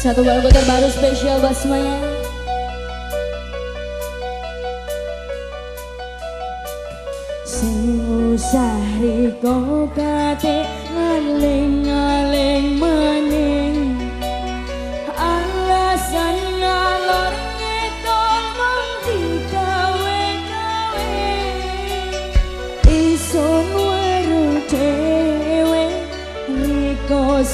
Satu lagu terbaru spesial buat semuanya. Sehari kau kate ngaling-ngaling mening Alasan nalor ngedol mong digawe-gawe. Isong weru dewe Niko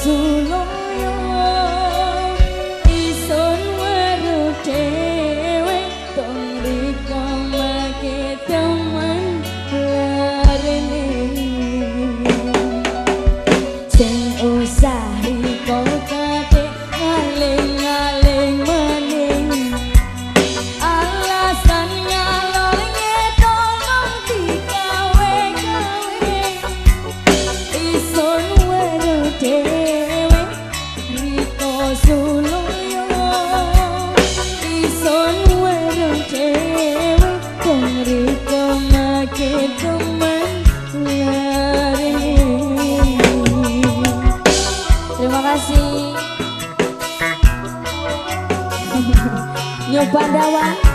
Banyu Bandawa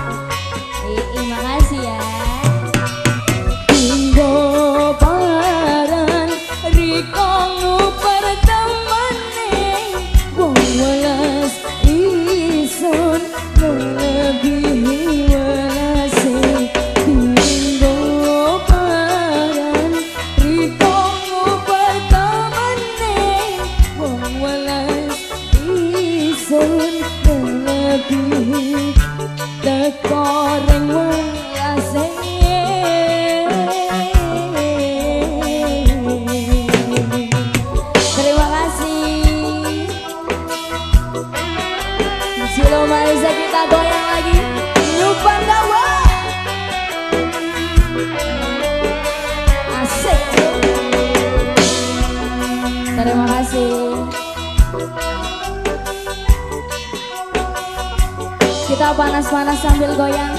Kita panas-panas sambil goyang.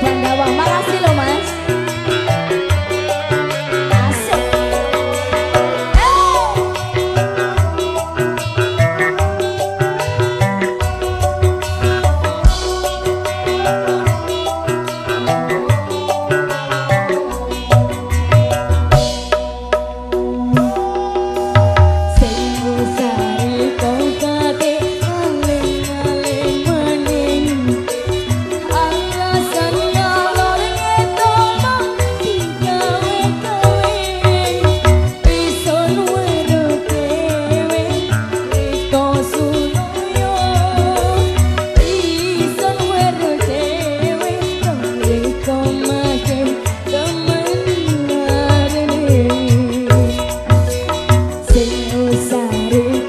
Pandawang Malasi You.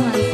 one.